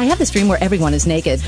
I have this dream where everyone is naked.